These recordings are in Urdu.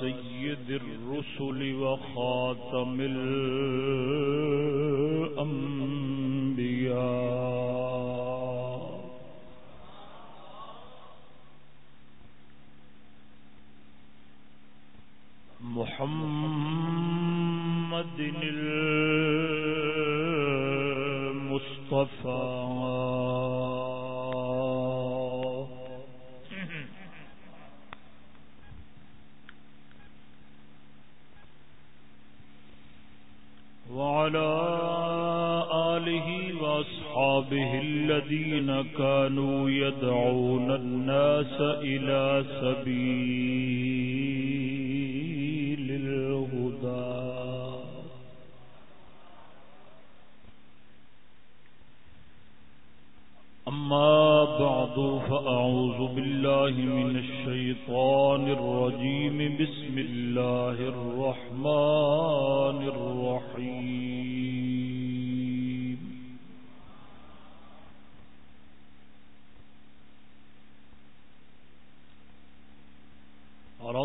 سيد الرسل وخاتم الأنبياء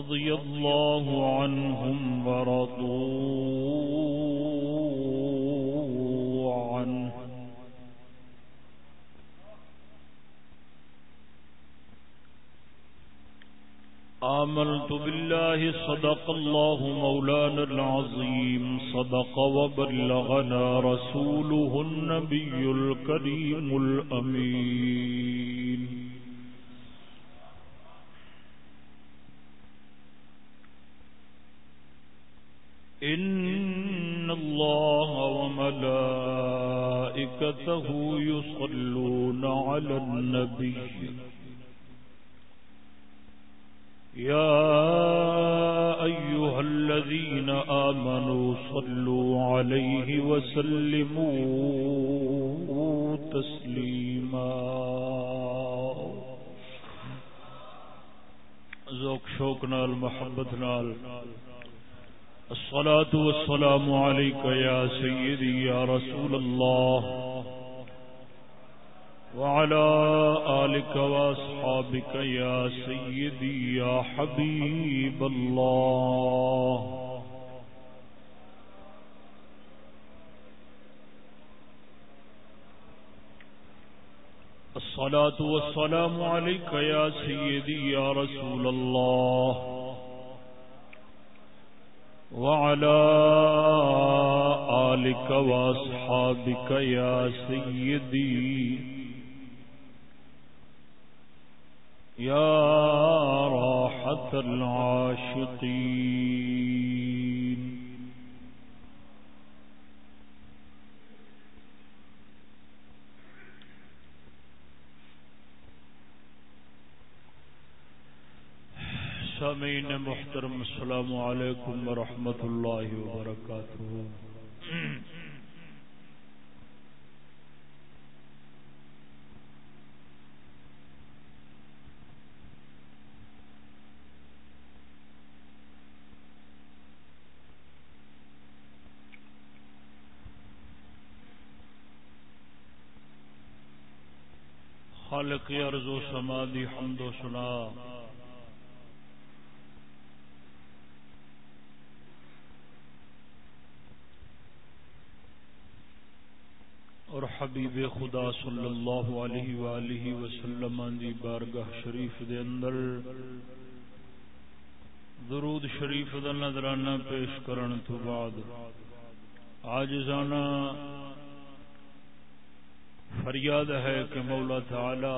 رضي الله عنهم ورضوا عنه. آمنت بالله صدق الله مولانا العظيم. صدق وبلغنا رسوله النبي الكريم الأمين إن الله وملائكته يصلون على النبي. يا أيها الذين آمنوا صلوا عليه وسلموا تسليما. ذوق شوق نال، محبت نال. الصلاة والسلام عليك يا سيدي يا رسول الله. وعلى آلك وأصحابك يا سيدي يا حبيب الله. الصلاة والسلام عليك يا سيدي يا رسول الله. وعلى آلك وأصحابك يا سيدي. يا راحة العاشقين. سامعین محترم السلام علیکم ورحمۃ اللہ وبرکاتہ۔ خالق ارض و سمادی حمد و سنا اور حبیب خدا صلی اللہ علیہ وآلہ وسلم دی بارگاہ شریف دے اندر درود شریف دا نظرانہ پیش کرن تو بعد عاجزانہ فریاد ہے کہ مولا تعالی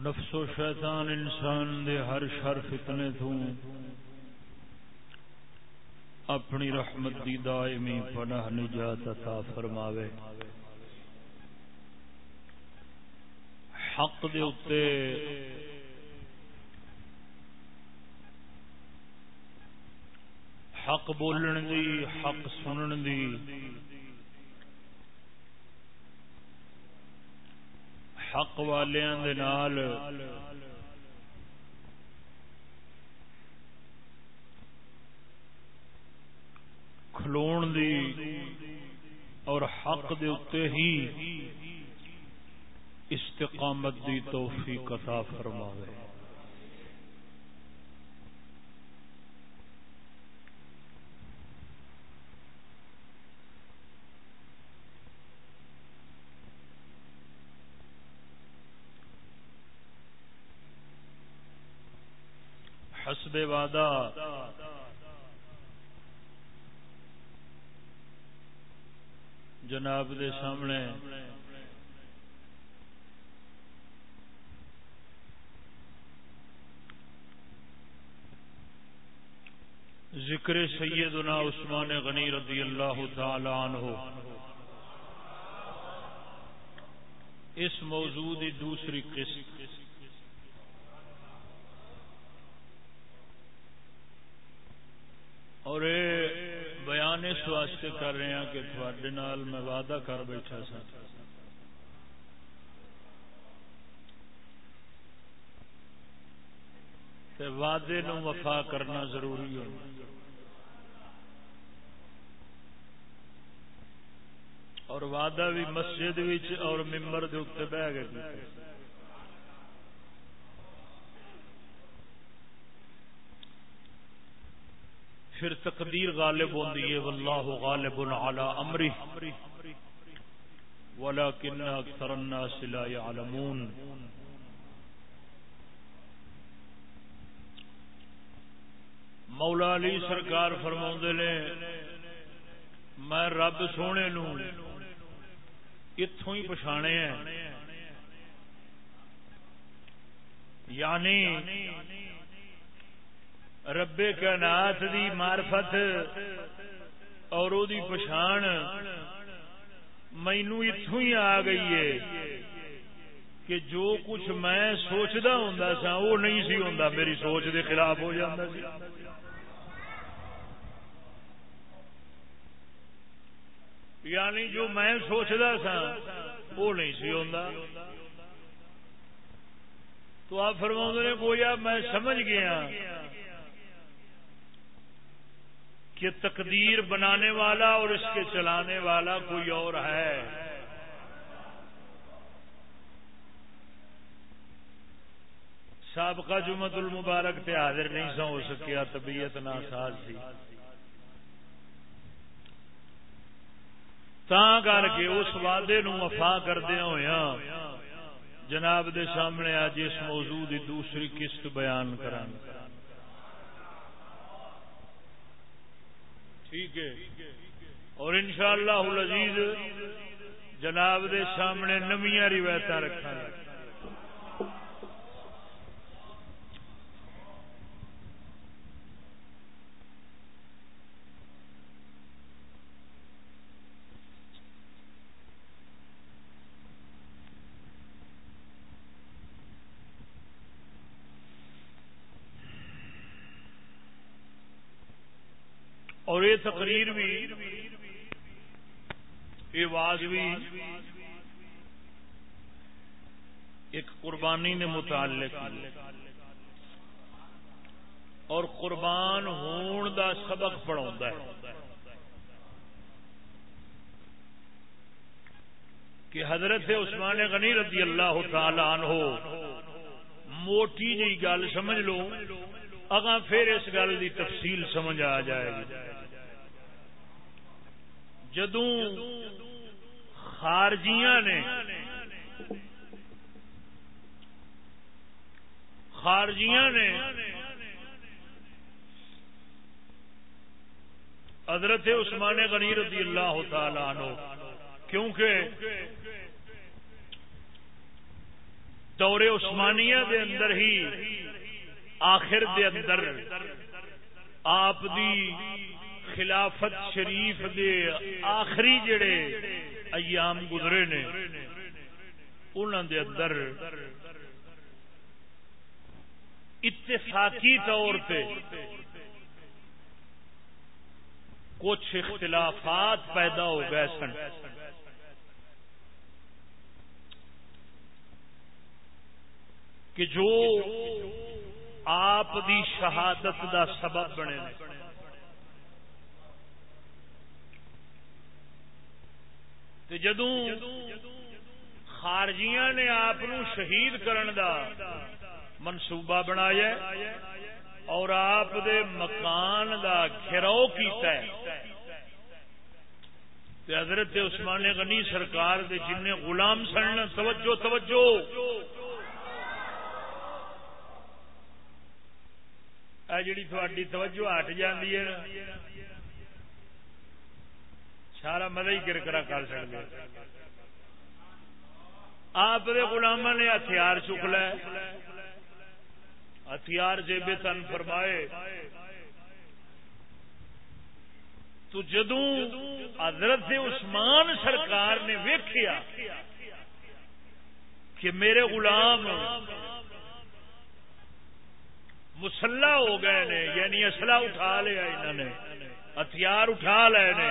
نفس و شیطان انسان دے ہر شر فتنے تو اپنی رحمت دی دائمی پناہ نجات عطا فرماوے۔ حق دے اتے حق بولن دی، حق سنن دی۔ حق والیاں دے نال کھلون دی اور حق دے اتے ہی استقامت دی توفیق عطا فرماوے۔ حسب وعدہ جناب دے سامنے۔ ذکر سیدنا عثمان غنی رضی اللہ تعالی عنہ۔ اس موضوع دی دوسری قسط۔ اور اے بیان اس واسطے کر رہے ہیں کہ تھوڑے نال میں وعدہ کر بیٹھا سا۔ وعدے نو وفا کرنا ضروری ہو۔ اور وعدہ بھی مسجد اور ممبر دے اتنے بہ گئے۔ پھر تقدیر غالب ہوتی ہے، واللہ غالب على امره ولكن اکثر الناس لا يعلمون مولا علی سرکار فرما نے، میں رب سونے نو اتوں ہی پچھانے ہیں۔ یعنی رب کائنات دی معرفت اور او دی پچھان مینو اتوں ہی آ گئی ہے کہ جو کچھ میں سوچتا ہوں سا وہ نہیں سی ہوں میری سوچ دے خلاف ہو جاتا سی۔ یعنی جو میں سوچتا سا وہ نہیں سی ہوں تو آپ فرما نے، گویا میں سمجھ گیا کہ تقدیر بنانے والا اور اس کے چلانے والا کوئی اور ہے۔ سابقہ جمعت المبارک تے حاضر نہیں سا ہو سکیا، طبیعت ناساز تھی تا کر کے اس وعدے نو وفا کردیا ہوا جناب دے سامنے آج اس موضوع دی دوسری قسط بیان کرانگا ٹھیک ہے۔ اور انشاءاللہ العزیز جناب دے سامنے نمیاں روایت رکھا اور یہ تقریر بھی، یہ واز بھی ایک قربانی نے متعلق اور قربان ہون دا سبق پڑھا ہے کہ حضرت عثمان غنی رضی اللہ تعالی عنہ موٹی جی گل سمجھ لو، اگاں پھر اس گل دی تفصیل سمجھ آ جائے گی۔ جدوں خارجیاں نے خارجیاں نے حضرت عثمان غنی رضی اللہ تعالی عنہ، کیونکہ دور عثمانیہ دے اندر ہی، آخر دے اندر، آپ دی خلافت شریف دے آخری جڑے ایام گزرے نے انہوں دے اندر اتفاقی طور پہ کچھ اختلافات پیدا ہو گئے سن۔ کہ جو آپ دی شہادت دا سبب بنے۔ تے جدوں خارجیاں نے آپ شہید کرن دا منصوبہ بنایا اور آپ دے مکان دا گھراؤ کیتا ہے تے حضرت عثمان غنی سرکار دے جن غلام سن، توجہ توجہ۔ جڑی تھوڑی توجہ ہٹ جاتی ہے سارا مزہ ہی کرکرا کر سکتے آپ غلام نے ہتھیار چک لے۔ ہتھیار جیبے تن فرمائے۔ تو جدوں حضرت عثمان سرکار نے ویکھیا کہ میرے غلام مسلح ہو گئے نے یعنی اسلحہ اٹھا لیا انہوں نے، ہتھیار اٹھا لے نے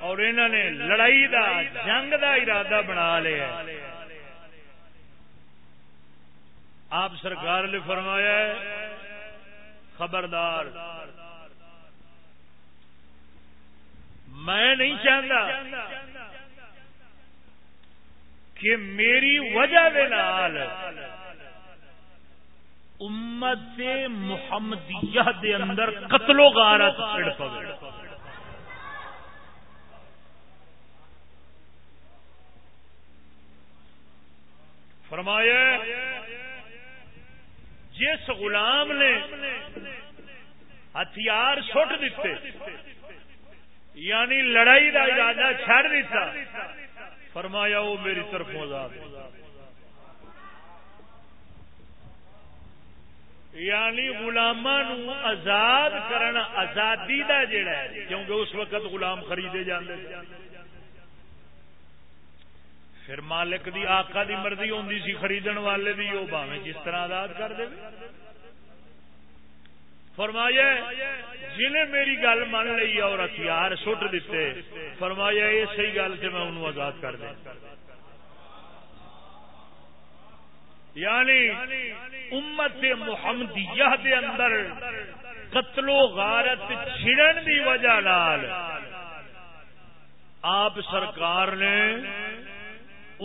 اور انہوں نے لڑائی دا جنگ دا ارادہ بنا لیا آپ سرکار نے فرمایا خبردار، میں نہیں چاہتا کہ میری وجہ دے نال امت محمدیہ دے اندر قتل و غارت چڑ پوے۔ فرمایا جس غلام نے ہتھیار سٹ دیتے یعنی لڑائی کا ارادہ چھڑ دیتا، فرمایا وہ میری طرف آزاد یعنی گلاما آزاد کرنا آزادی کا جڑا ہے، کیونکہ اس وقت غلام خریدے جاندے پھر مالک دی آقا دی مرضی ہوندی سی، خریدن والے دی وہ باویں جس طرح آزاد کر دے۔ فرمایا، جنہیں میری گل من لی اور ہتھیار سٹ دیتے، فرمایا یہ صحیح گل سے میں انہوں آزاد کر دیں یعنی امت محمدیہ دے اندر قتل و غارت چھڑن دی وجہ لال آپ سرکار نے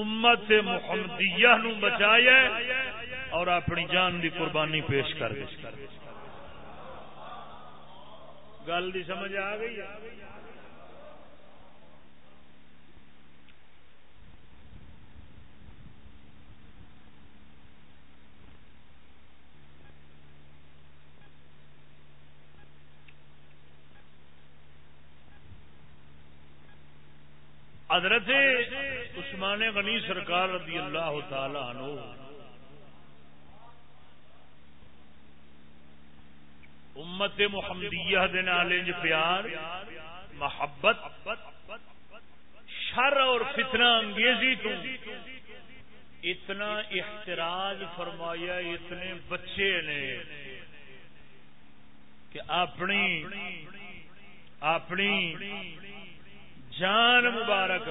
امت محمدیہ نو بچایا اور اپنی جان دی قربانی پیش کر دی۔ گل دی سمجھ آ گئی حضرت عثمان غنی سرکار رضی اللہ تعالی عنہ۔ امت محمدیہ دے نالے پیار، محبت، شر اور فتنہ انگیزی تو اتنا احتراج فرمایا اتنے بچے نے کہ اپنی اپنی جان مبارک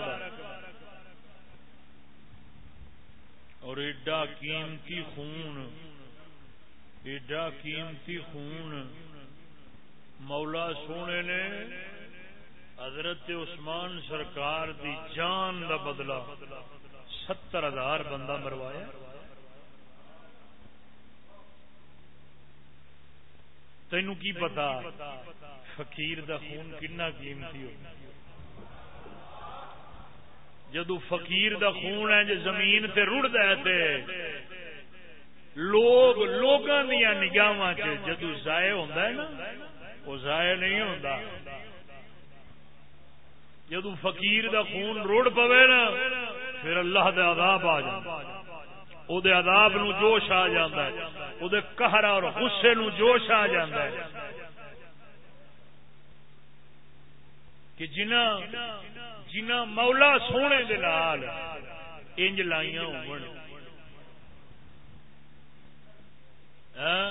اور ایڈا قیمتی خون، ایڈا قیمتی خون۔ مولا سونے نے حضرت عثمان سرکار دی جان دا بدلا ستر ہزار بندہ مروایا۔ تینوں کی پتا؟ فقیر دا خون کنا قیمتی ہو۔ جدو فقیر دا خون ہے جی زمین تے رڑ دے لوگ لوگوں دیا نگاہ جدو ضائع ہوتا ہے نا، وہ ضائع نہیں ہوتا جدو فقیر دا خون روڑ پوے نا، پھر اللہ دے عذاب آ جائے او دے عذاب نو جوش آ جاندہ ہے او دے قہر اور غصے نو جوش آ جاندہ ہے کہ جنہ جنا مولا سونے دلال انج لائیاں ہاں؟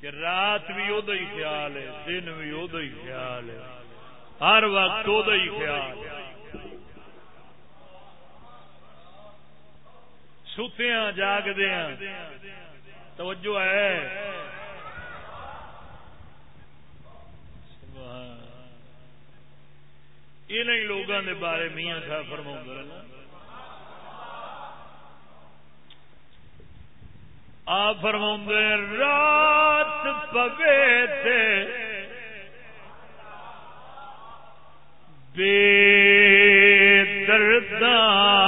کہ رات بھی ادو ہی خیال ہے، دن بھی ادو ہی خیال ہے۔ ہر وقت ادو ہی خیال ستیا جاگدیا توجہ ہے۔ سبحان انہیں لوگوں کے بارے میاں صاحب فرما آ فرما رات پگے تھے بے دردان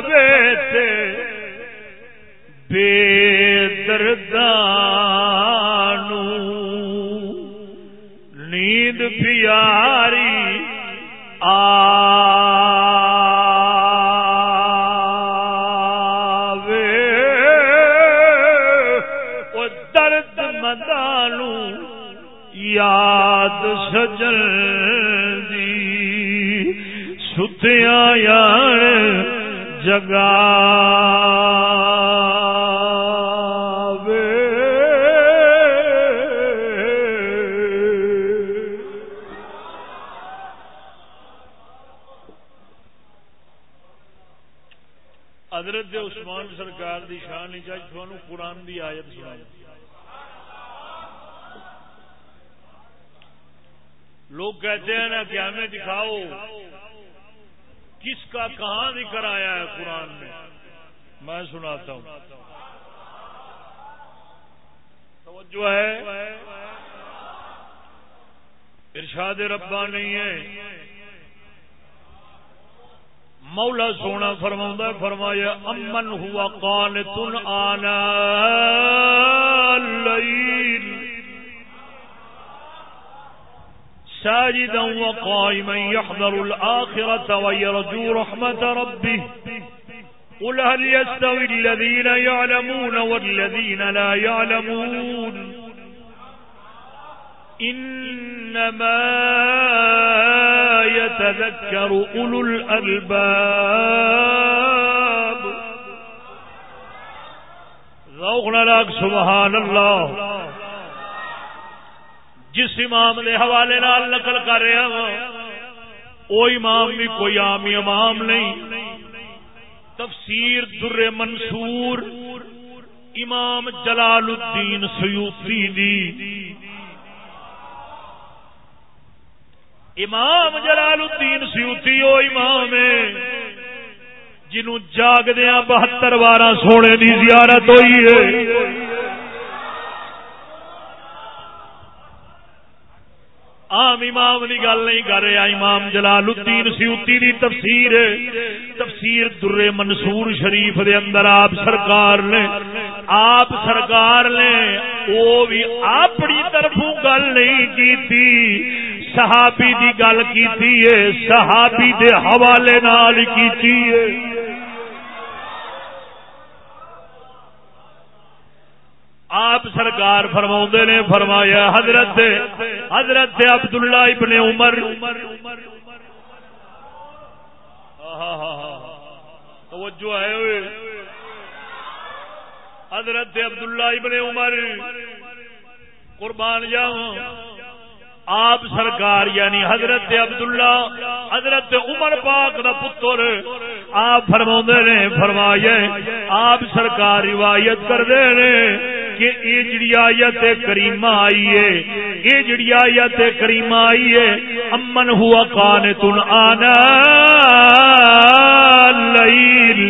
پگے بے دردان نیند پیاری آ مدانو یاد سجن دی ستیا یار جگا حضرت عثمان سرکار دی شان نہیں چاہیے تھوڑا قرآن دی آیت سنا لوگ کہتے ہیں نا کہ ہمیں دکھاؤ۔ کا کہاں ذکر آیا ہے قرآن میں؟ میں سناتا ہوں۔ توجہ ہے؟ ارشاد ربا نہیں ہے۔ مولا سونا فرما فرمایا، امن ہوا کان تن آنا ساجدا وقائما يحذر الآخرة ويرجو رحمة ربه. قل هل يستوي الذين يعلمون والذين لا يعلمون؟ إنما يتذكر أولو الألباب. ذوقنا لك سبحان الله. جس امام دے حوالے نال نقل کر رہا وا وہ امام بھی کوئی عام امام نہیں۔ تفسیر در منصور امام جلال الدین سیوتی دی۔ امام جلال الدین سیوتی وہ امام ہے، جنہوں جاگدیا بہتر بارہ سونے دی زیارت ہوئی ہے۔ عام امام کی گل نہیں کر رہا، امام جلال الدین سیوتی دی تفسیر تفسیر در منصور شریف دے اندر آپ سرکار نے، آپ سرکار نے وہ بھی اپنی طرف گل نہیں کی صحابی دی گل کی صحابی دے حوالے نال کی آپ سرکار فرما نے فرمایا، حضرت حضرت عبداللہ ابن عمر۔ توجہ ہے حضرت عبداللہ ابن عمر، قربان جاؤں۔ آپ سرکار یعنی حضرت عبداللہ، حضرت عمر پاک دا پتر۔ آپ فرما نے، فرمایا، آپ سرکار روایت کر دے کہ یہ جڑی آیت کریمہ آئی ہے یہ جڑی آیت کریمہ آئی ہے، امن ہوا کان تن آنا لیل،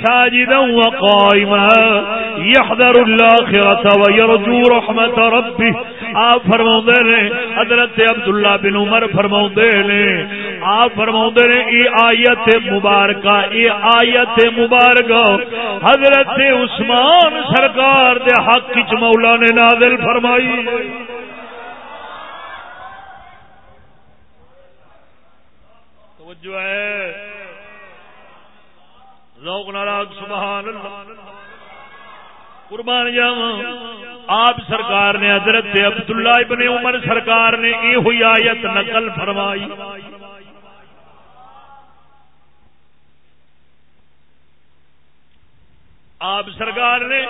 ساجدا وقائما يحذر الآخرة ويرجو رحمة ربه. آپ فرماؤں نے، حضرت عبداللہ بن عمر فرماؤں نے، آپ فرماؤں نے یہ آیت مبارکہ یہ آیت مبارکہ، حضرت عثمان سرکار دے حق چ مولا نے نازل فرمائی۔ توجہ ہے۔ ذوق ناراض، سبحان اللہ۔ قربان جاوا آپ سرکار نے حضرت عبداللہ ابن عمر سرکار نے یہ ہوئی آیت نقل فرمائی۔ آپ سرکار نے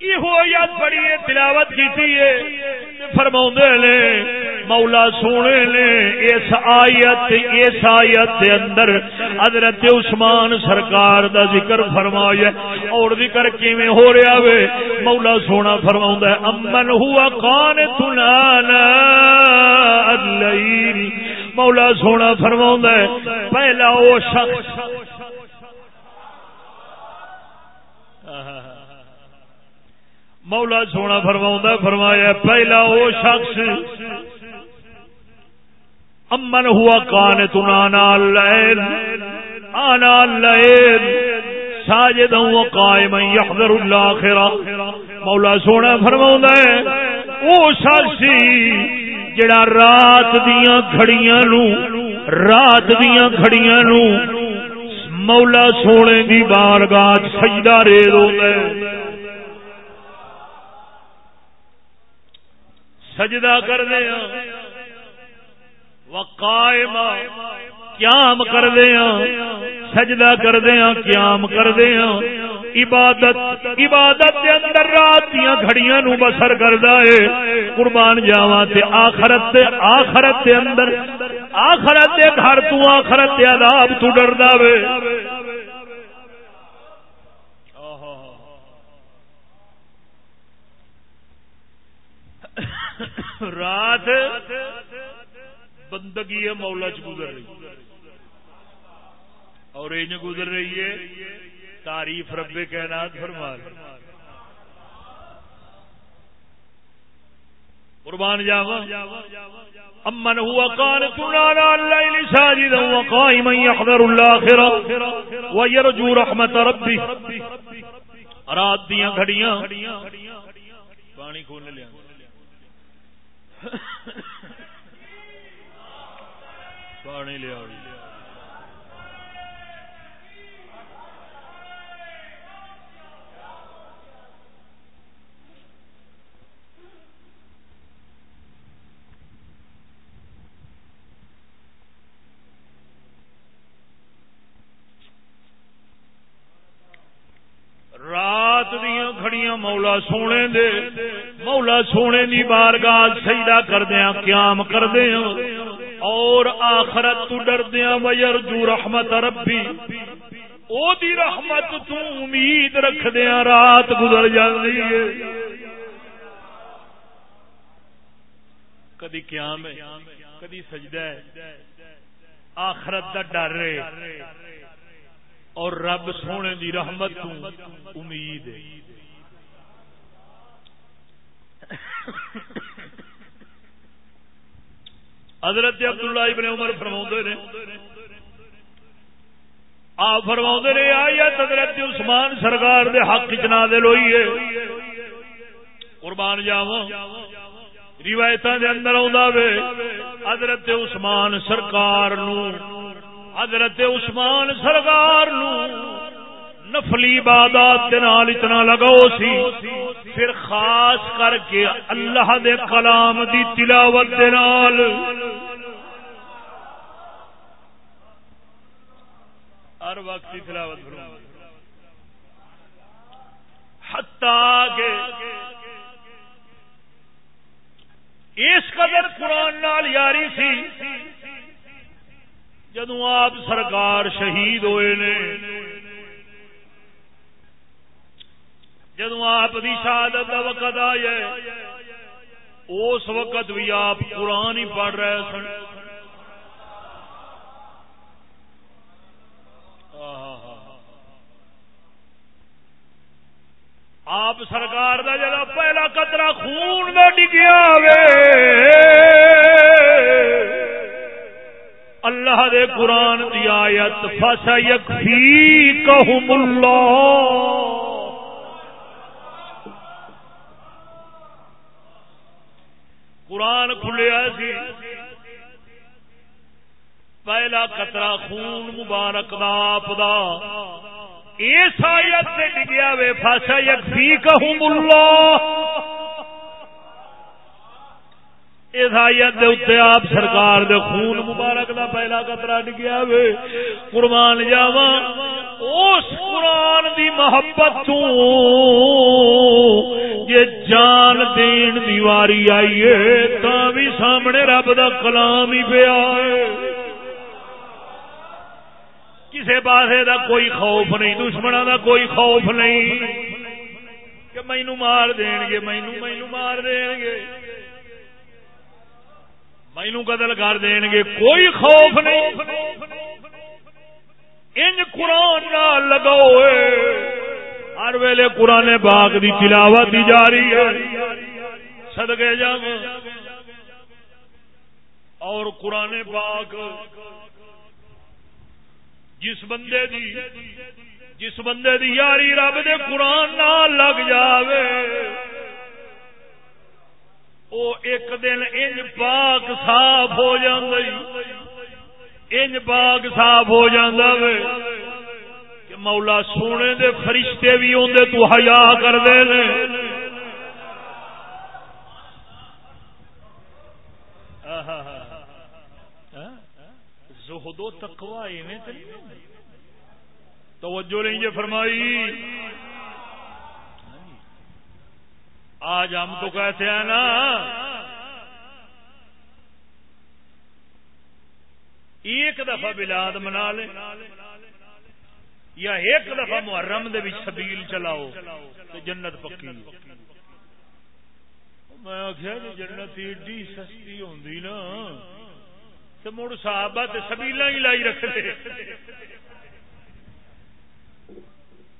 یہ یاد بڑی تلاوت کی فرما نے، مولا سونے نے اس آیت اس آیت کے اندر حضرت عثمان سرکار دا ذکر فرمایا اور ذکر کیویں ہو رہا وے؟ مولا سونا فرما امن ہوا کان تنا مولا سونا فرما پہلا وہ شخص۔ مولا سونا فرما فرمایا پہلا وہ شخص امن ہوا کان تنا آنا لین ساجد ہوں قائم، یحذر الاخرہ۔ مولا سونا فرما وہ شخص جڑا رات دیاں گھڑیاں نو، رات دیاں گھڑیاں نو، مولا سونے دی بارگاہ سجدہ ریز ہوندا ہے۔ سجدہ کر دیا وقائم قیام کر دیا سجدہ کر دیا قیام کر دیا عبادت عبادت دے اندر رات دیا گھڑیاں نو بسر کردا ہے قربان جاواں تے آخرت تے، آخرت دے اندر، آخرت دے گھر تو آخرت دے عذاب تو ڈردا وے۔ رات بندگی ہے، مولا چ گزر رہی اور یہ گزر رہی ہے، تعریف رب کائنات فرما قربان جاوا امن هو قانتنا على الليل ساجدا وقائما يحذر الاخره ويرجو رحمه ربه۔ رات دیاں گھڑیاں، پانی کھولنے لیا۔ پانی لیا رات دیا کھڑیاں مولا سونے دے۔ مولا سونے دی بارگاہ سجدہ کردیا قیام کردیا اور آخرت تو ڈردیا ویر جو رحمت ربی۔ او دی رحمت تو امید رکھدیا رات گزر جاتی ہے۔ کدی قیام ہے، کدی سجدہ ہے۔ آخرت دا ڈر ہے۔ اور رب سونے دی رحمت تو امید ہے۔ حضرت عبداللہ ابن عمر فرما نے، آپ فرما نے، آیت حضرت عثمان سرکار دے حق چنا دل ہوئی ہے۔ قربان جاوا روایت دے اندر آ حضرت عثمان سرکار نو حضرت عثمان سرکار نفلی عبادات نال اتنا لگاؤ سی، پھر خاص کر کے اللہ دے کلام دی تلاوت دے نال۔ ہر وقت کی تلاوت حتا اس قدر قرآن نال یاری سی جدو آپ سرکار شہید ہوئے نے جدو آپ کی شہادت کا وقت آیا اس وقت بھی آپ قرآن ہی پڑھ رہے سن۔ آپ سرکار دا جڑا پہلا قطرہ خون دا ڈگیا وے۔ اللہ دے قرآن دی آیت فسا یکفیکہم اللہ قرآن کھلیا سی۔ پہلا قطرہ خون مبارک دا، آپ دا۔ اس آیت سے ڈگیا وے فاسا یکفیکہم اللہ اس آیت دے اتنے آپ سرکار دے خون مبارک دا پہلا قطرہ ڈگیا وے۔ قربان جاوا اس قرآن دی محبت تو یہ جان دین دیواری آئیے تا بھی سامنے رب دا کلام ہی پہ آئے کسی پاسے دا کوئی خوف نہیں دشمنوں دا کوئی خوف نہیں۔ کہ مینو مار دین گے مینو مینو مار دین گے۔ مینو قتل کر دین گے، کوئی خوف نہیں۔ انج قرآن نہ لگاؤ ہر ویلے قرآن باغ دی تلاوت دی جا رہی ہے۔ سدگے جا اور قرآن باغ جس بندے دی جس بندے دی یاری رب دے قرآن نہ لگ جاوے۔ او ایک دن انج پاک صاف ہو انج پاک صاف ہو وے۔ کہ مولا سونے دے فرشتے بھی اندر تو حیا کر دے لے زہد و تقوا ایویں توجہ نہیں یہ فرمائی۔ آج ہم تو کہتے ہیں نا، ایک دفعہ بلاد منا لے یا ایک دفعہ محرم دے بھی شبیل چلاؤ تو جنت پکی میں آخیا جی جنت ایڈی سستی ہوندی نا تو مڑ صحابہ تے سبیلا ہی لائی رکھتے۔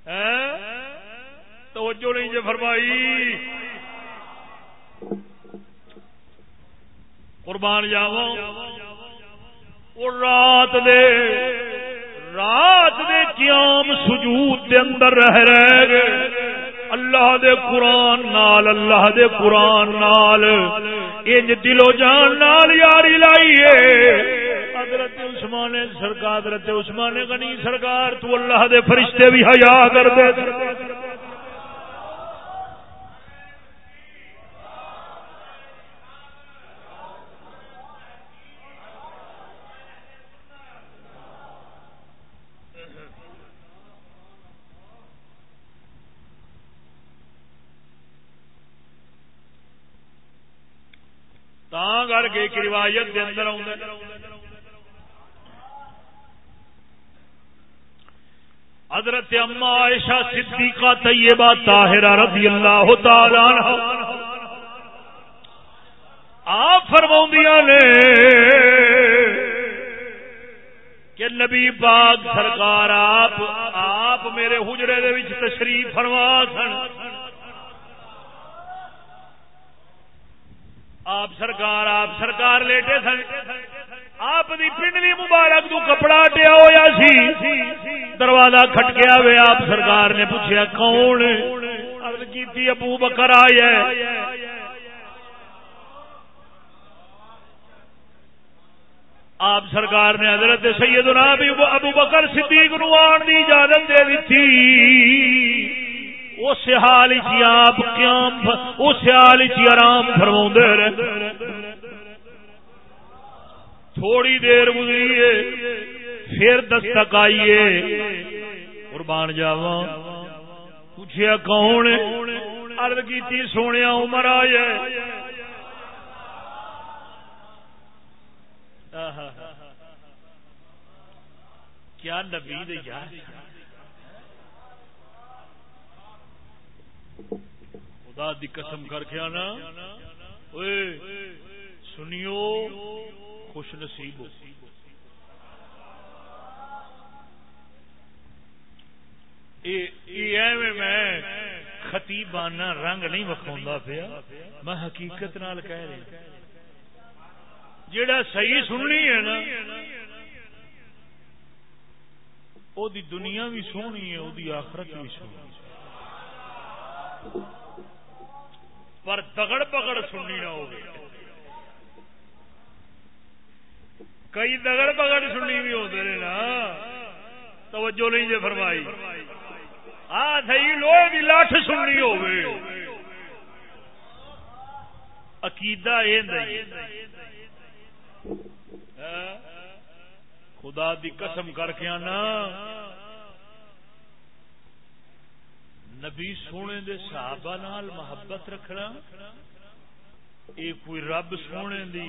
ہاں؟ توجہ نہیں جو فرمائی. قربان جاوا رات دے رات دے قیام سجود دے اندر رہ رہ گئے. اللہ دے قرآن نال، اللہ دے قرآن نال۔ انج دلو جان نال یاری لائیے حضرت عثمان سرکار، حضرت عثمان غنی سرکار، تو اللہ دے فرشتے بھی حیا کر دے۔ کر کے ایک روایت کے اندر حضرت اما عائشہ صدیقہ طیبہ طاہرہ رضی اللہ تعالی عنہ۔ آپ فرماؤں نے کہ نبی پاک سرکار آپ آپ میرے حجرے دے وچ تشریف فرما سن۔ آپ سرکار آپ سرکار لیٹے سن۔ آپ دی پنڈلی مبارک تو کپڑا ٹیا ہوا سی۔ دروازہ کھٹکیا ہوئے آپ سرکار نے پوچھا کون؟ عرض کی ابو بکر آیا آپ سرکار نے حضرت سیدنا ابو بکر صدیق نو آن دی اجازت دے دیتی۔ اس حال آپ قیام اس حال آرام فرما رہے تھوڑی دیر گزری پھر دستک آئیے۔ قربان جاوا پوچھا کون ارد کی سونے عمر آئے۔ کیا نبی یار؟ خدا دی قسم کر کے آنا۔ سنیو، خوش نصیب میں خطیبانہ رنگ نہیں وکھاؤں پیا۔ میں حقیقت نال کہہ رہا جڑا صحیح سننی ہے نا، او دی دنیا بھی سونی ہے، او دی آخرت بھی سونی پر تگڑ پکڑ سننی نہ ہوگی۔ کئی دگڑ پگڑ سننی بھی ہوتے ہیں نا۔ توجہ نہیں جی فرمائی۔ ہاں سی لوہے کی لٹھ سننی ہوگی۔ عقیدہ یہ ہاں؟ خدا دی قسم کر کے آنا۔ نبی سونے دے صحابہ نال محبت رکھنا یہ کوئی رب سونے دی،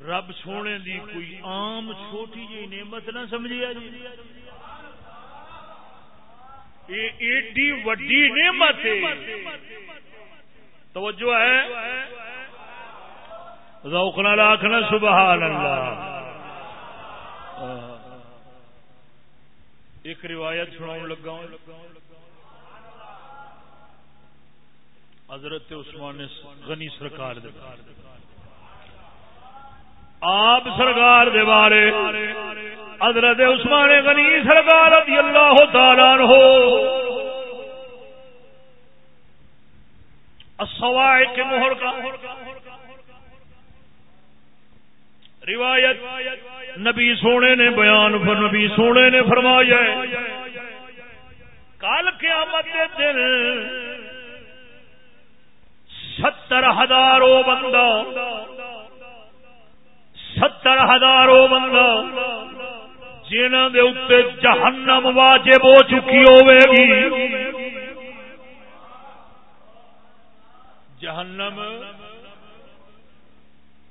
رب سونے دی کوئی عام چھوٹی جی نعمت نہ سمجھیا جی۔ یہ ایڈی وڈی نعمت توجہ ہے۔ روکنا لاکھنا سبحان اللہ ایک روایت سناؤ لگا حضرت عثمان غنی سرکار دے آپ سرکار دے بارے۔ حضرت عثمان غنی سرکار رضی اللہ تعالیٰ ہو السوائق مہر کا۔ روایت نبی سونے نے بیان نبی سونے نے فرمایا کال قیامت دے دن ستر ہزاروں بندہ، ستر ہزاروں بندہ جنہ دے اتنے جہنم واجب ہو چکی ہوے گی۔ جہنم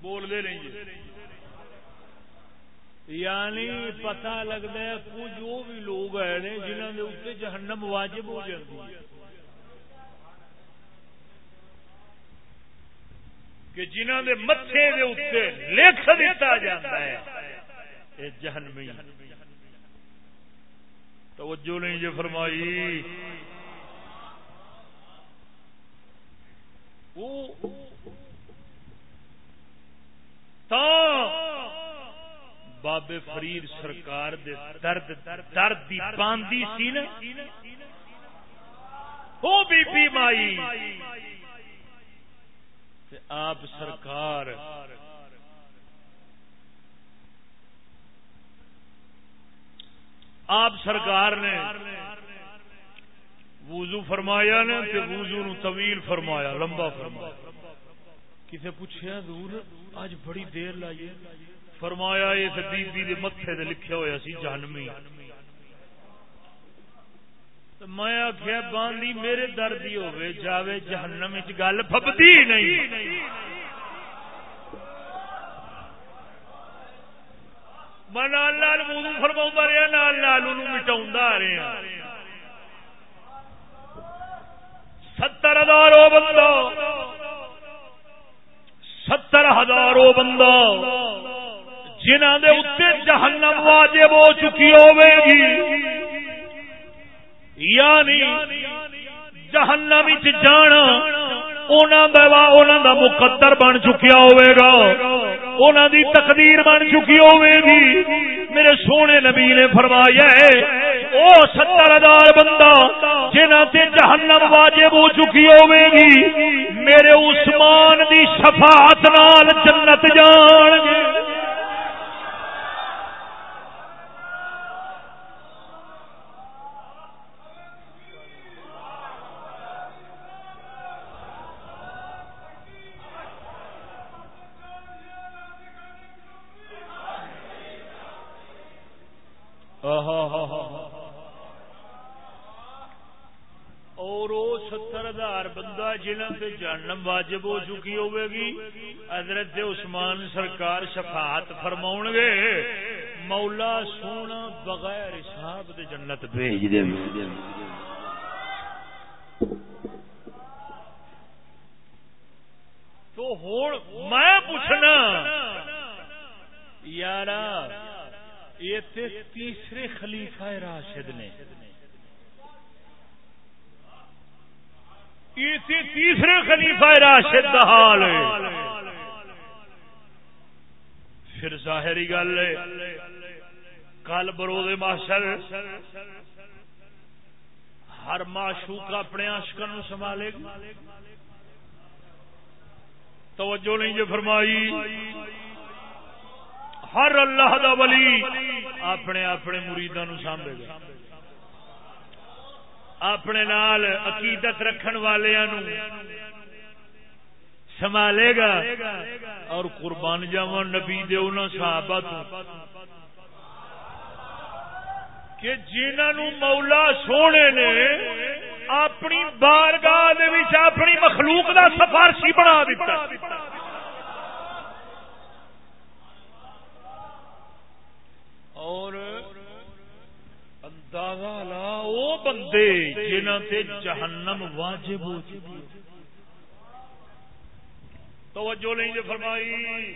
بول دے نہیں یعنی پتا لگتا ہے کچھ وہ بھی لوگ ہیں جنہوں کے اتنے جہنم واجب ہو جاتی ہے۔ کہ جنہوں کے متے کے اتنے لکھ دیتا جاتا ہے یہ جہنمی۔ توجہ نہیں جو جی فرمائی۔ بابے فرید سرکار دے درد درد دی باندی سی نا۔ وہ بی بی مائی۔ آپ سرکار آپ سرکار نے وضو فرمایا نا تے وضو نو طویل فرمایا، لمبا فرمایا۔ کسے پوچھا دور آج بڑی دیر لائیے فرمایا اس بی بی دے متھے لکھیا ہوا سی، جہنمی۔ میں آخیا باندھی میرے درد ہی ہوے جاوے جہنم گل پبتی نہیں۔ میں نال نال وضو فرما رہا نال نال مٹا رہا ستر ہزار وہ بندہ، ستر ہزار وہ بندہ جنہ دے اتنے جہنم واجب ہو چکی ہوے گی۔ یعنی جہنم جانا دا مقدر بن چکیا ہوئے گا۔ انہوں دی تقدیر بن چکی ہوئے گی۔ میرے سونے نبی نے فرمایا ہے، او ستر ہزار بندہ، جنہ تے جہنم واجب ہو چکی ہوئے گی، میرے عثمان دی شفاعت نال جنت جان گے۔ اور وہ ستر ہزار بندہ جنہوں سے جانم واجب ہو چکی ہوے گی، حضرت عثمان سرکار شفاعت فرما گے، مولا سونا بغیر حساب دے جنت بھیج دے۔ تو ہوں میں پوچھنا یار یہ تیسرے خلیفہ راشد نے۔ تیسرے خلیفہ راشد حال ہے۔ پھر ظاہری گل ہے، کل برو ماشر ہر معشوق اپنے عاشقاں نو سنبھالے گا توجہ نہیں جو فرمائی۔ ہر اللہ دا ولی اپنے اپنے مریداں نو گا اپنے نال عقیدت رکھن والوں سنبھالے گا اور قربان جاوا نبی دے صحابہ تو۔ کہ جنہوں مولا سونے نے اپنی بارگاہ اپنی مخلوق دا سفارشی بنا دیتا اور اندازہ لا وہ بندے جنہ تے جہنم واجب ہو چکی توجہ نہیں جو فرمائی۔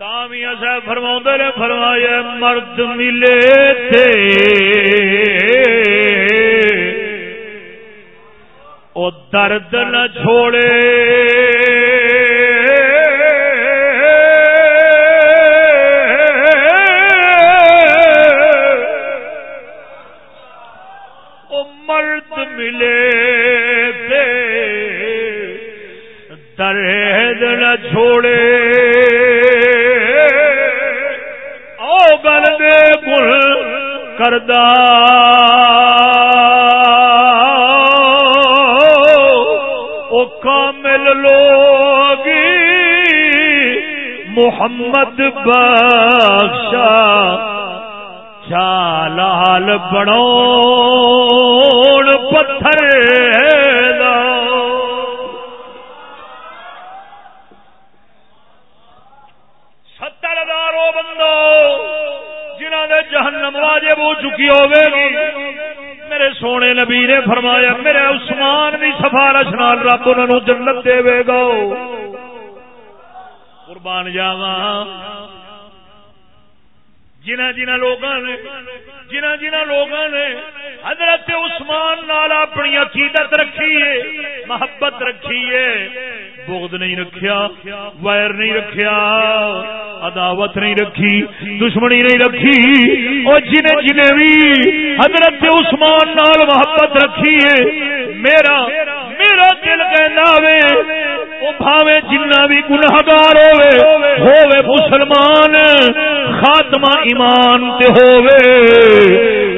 تامیا صاحب فرما نے فرمایا، مرد ملے تھے۔ او درد نہ چھوڑے۔ چھوڑے۔ او گل دے گل کردہ۔ او کامل لوگی محمد بخشا چالال بڑو پتھر۔ جہنم واجب ہو چکی ہوے گی۔ میرے سونے نبی نے فرمایا، میرے عثمان بھی سفارش نال رب انہوں جنت دے گا قربان جاوا جنہ جنہ لوگوں نے جنہ جنہ لوگوں نے حضرت عثمان نال اپنی عقیدت رکھی ہے، محبت رکھی ہے۔ بغض نہیں رکھیا، وائر نہیں رکھیا، عداوت نہیں رکھی، دشمنی نہیں رکھی اور جنہیں جنہیں بھی حضرت عثمان نال محبت رکھی ہے، میرا میرا دل کہنا وے وہ بھاوے جنہ بھی گناہگار ہوئے ہوئے مسلمان، خاتمہ ایمان تے ہوئے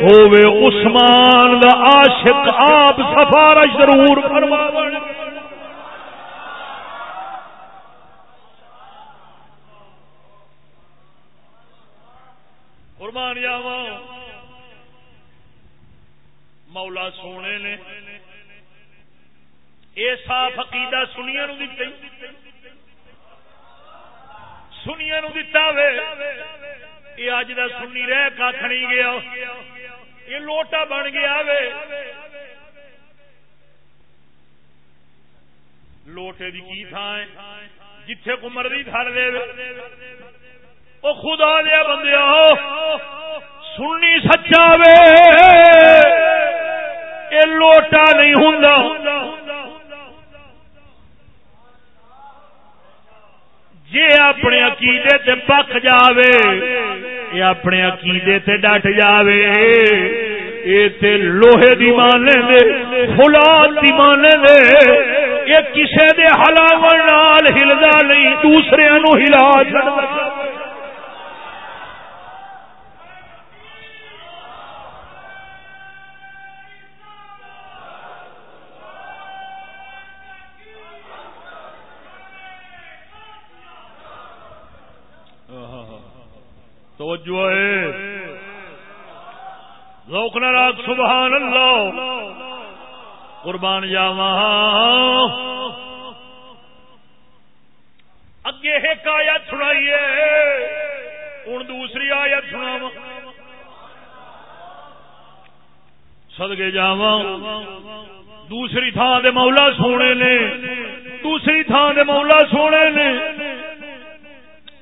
ہوئے عثمان دا عاشق آپ سفارش ضرور فرما قربان جاوا مولا سونے نے یہ صاف عقیدہ سنیا نو سنیا نو دتا وے۔ یہ اج کا سنی رہ کھ نہیں گیا۔ یہ لوٹا بن گیا وے۔ لوٹے کی کی تھان جتھے کو مرضی تھر دے وہ خدا دیا بندے سننی سچا وے۔ یہ لوٹا نہیں ہوں جی اپنے عقیدے تے پک جاوے یہ اپنے عقیدے تے ڈٹ جاوے۔ یہ لوہے دی مانے دے فلاد دی مانے دے۔ یہ کسے دے ہلاو ہلدا نہیں، دوسرے نو ہلا چڑھتا توجہ ہے۔ ذوق راگ سبحان اللہ۔ قربان جاوا اگے ایک آیت سنائیے۔ ہوں دوسری آیت سنا سدگے جاوا دوسری تھان دے مولا سونے نے۔ دوسری تھان دے مولا سونے نے۔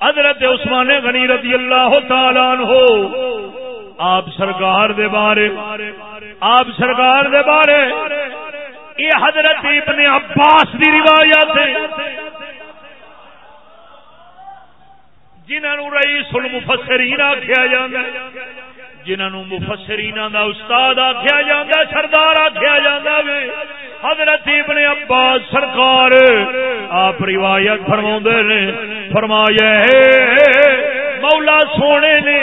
حضرت عثمان غنی رضی اللہ تعالی عنہ، آپ سرکار دے بارے، آپ سرکار دے بارے، یہ حضرت ابن عباس دی روایت ہے۔ جنہوں رئیس المفسرین آخیا جاتا جنہوں مفسرین دا استاد آخیا جاتا سردار آخیا جاتا وے حضرت ابن عباس سرکار آپ روایت فرما نے، فرمایا مولا سونے نے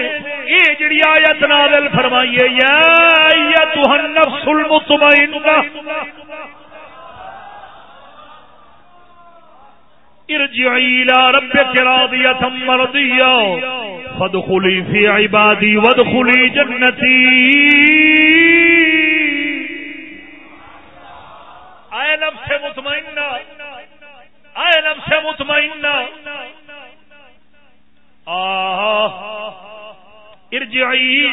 یہ جڑی آیت نازل فرمائیے یا ایتھا النفس المطمئنہ۔ ارجعی الى ربک راضیہ مرضیہ فادخلی فی عبادی وادخلی جنتی اے نفس مطمئنہ اے نفس مطمئنہ ارجعی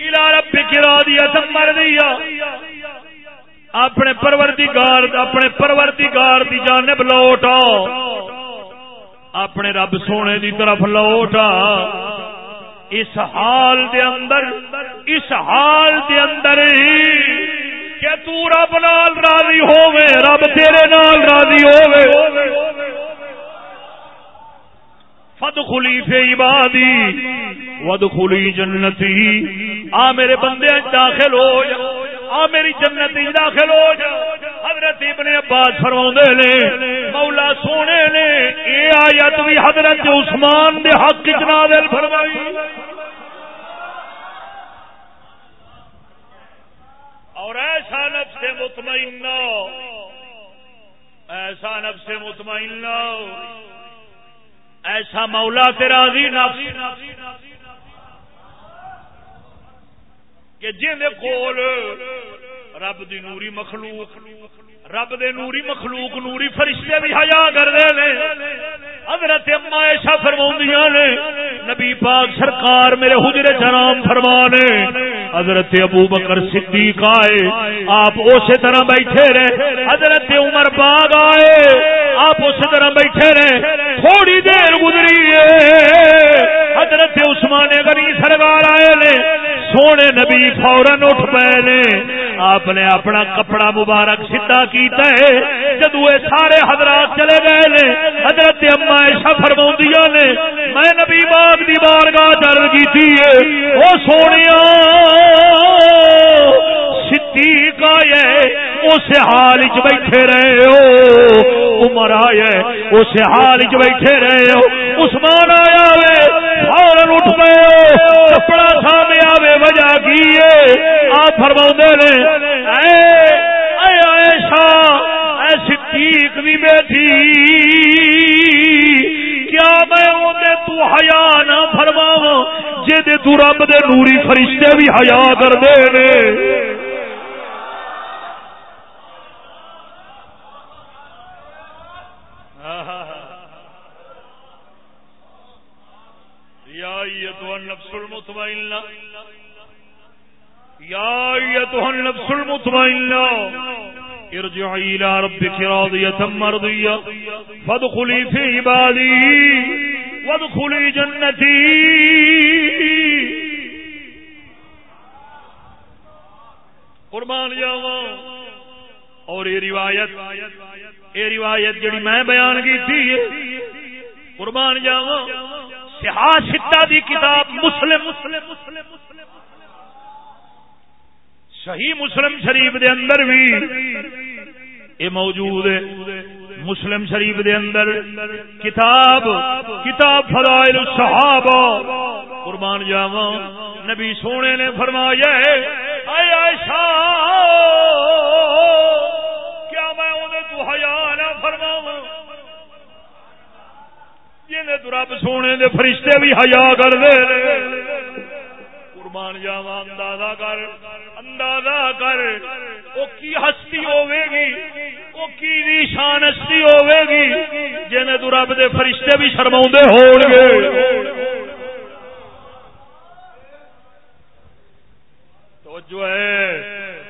الى ربک راضیہ مرضیہ اپنے پروردگار اپنے پروردگار دی جانب لوٹا۔ اپنے رب سونے دی طرف لوٹا۔ اس حال دے اندر اس حال دے اندر کہ تو رب نال راضی ہوے رب تیرے نال راضی ہوے فدخلی فی عبادی ودخلی جنتی آ میرے بندے، داخل ہو جا۔ آ میری جنت داخل ہو جا۔ حضرت ابن عباس فرما نے، مولا سونے نے یہ آیت بھی حضرت عثمان دے حق چنادل فرمائی۔ اور ایسا نفس مطمئنہ ایسا نفس مطمئنہ ایسا مولا تیرا نفس۔ کہ جن کول رب دی نوری مخلوق رب دے نوری مخلوق، نوری فرشتے بھی حیا کرتے ہیں حضرت اما ایسا فرما نے، نبی پاک سرکار میرے حجرے جنام فرما نے حضرت ابو بکر صدیق آئے، آپ اسی طرح بیٹھے رہے۔ حضرت عمر باغ آئے، آپ اسی طرح بیٹھے رہے۔ تھوڑی دیر گزری ہے حضرت عثمان غنی سرکار آئے نے، سونے نبی فورن اٹھ پے نے۔ آپ نے اپنا کپڑا مبارک سیدا کیتا ہے۔ جدو یہ سارے حضرات چلے گئے نے، حضرت اما ایسا فرما نے، میں نبی باغ دی بارگاہ درد کی وہ سونے صدیق آئے اس حال چ بیٹھے رہے ہو۔ عمر آئے اس حال چ بیٹھے رہے ہو۔ عثمان آیا وے فورن اٹھ گئے ہو۔ کپڑا سامنے آوے، وجہ کی ہے؟ آپ فرما نے، اے اے صدیق بھی بیٹھی۔ کیا میں اندر تو حیا نہ فرماوا جے تو رب دے نوری فرشتے بھی حیا کر دے نے۔ النفس المطمئنہ۔ یا ایتها النفس المطمئنہ۔ ارجعی الى ربك راضیة مرضیة فادخلی فی عبادی وادخلی جنتی قربان جاوا اور یہ روایت یہ روایت جڑی میں بیان کی تھی قربان جاوا سیاست دی کتاب مسلم. صحیح مسلم شریف دے اندر بھی یہ موجود ہے مسلم شریف دے اندر۔ کتاب کتاب فضائل الصحابہ۔ قربان جاوا نبی سونے نے فرمایا اے عائشہ، کیا میں انہیں تو حیا نہ فرماواں؟ رب سونے دے فرشتے بھی ہیا کر دے۔ قربان جاوا اندازہ کر۔ اندازہ کر، وہ کی ہستی ہوے گی وہ کی شان ہستی ہوے گی جن تو رب دے فرشتے بھی شرما ہو گے تو جو ہے۔